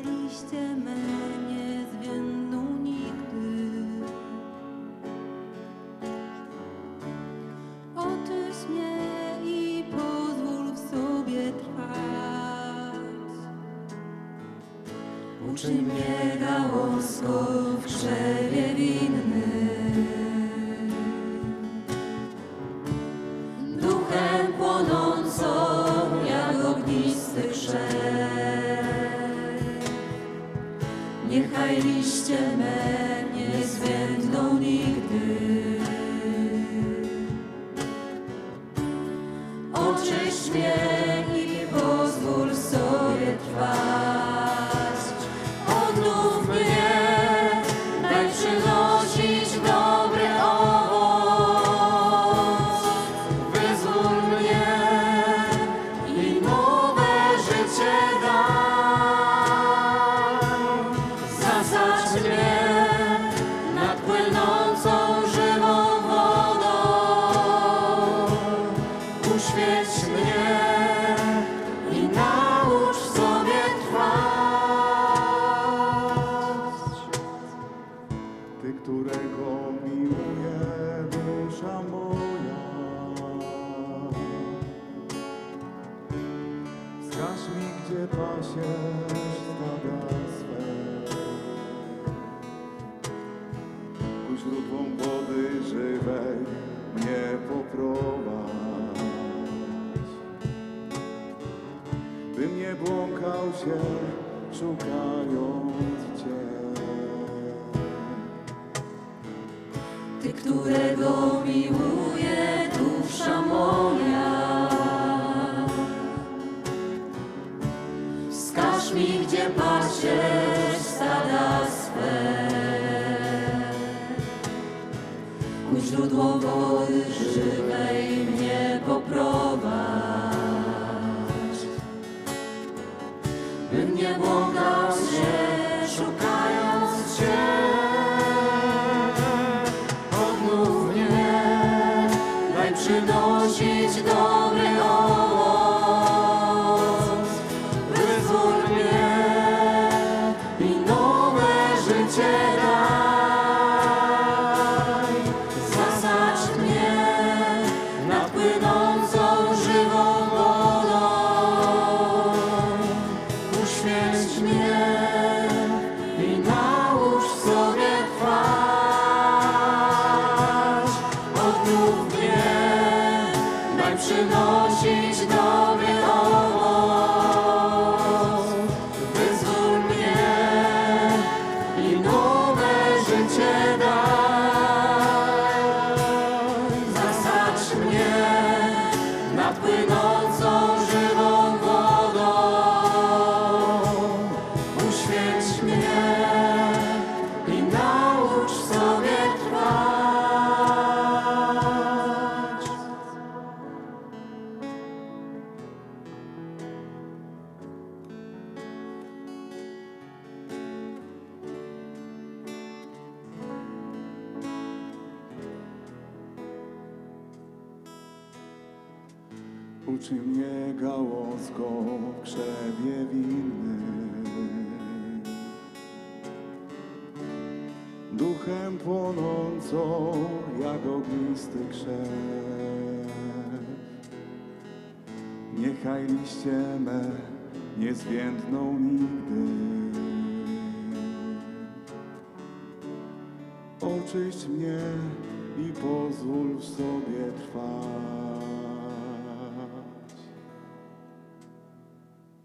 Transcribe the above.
Liście me nie zwiędną nigdy. Oczyś mnie i pozwól w sobie trwać. Uczyń mnie gałązką w krzewie winnym. Niechaj liście me nie zwiędną nigdy. Oczyść mnie Wskaż mi, gdzie pasiesz stada swe. Ku źródłom wody żywej mnie poprowadź. Bym nie błąkał się, szukając Cię. Ty, którego miłuje Ku źródłom wody żywej mnie poprowadź. Bym nie błąkał się, szukając Uczy mnie gałązką w krzewie winnym. Duchem płonącą jak ognisty krzew. Niechaj liście me nie zwiędną nigdy. Oczyść mnie i pozwól w sobie trwać.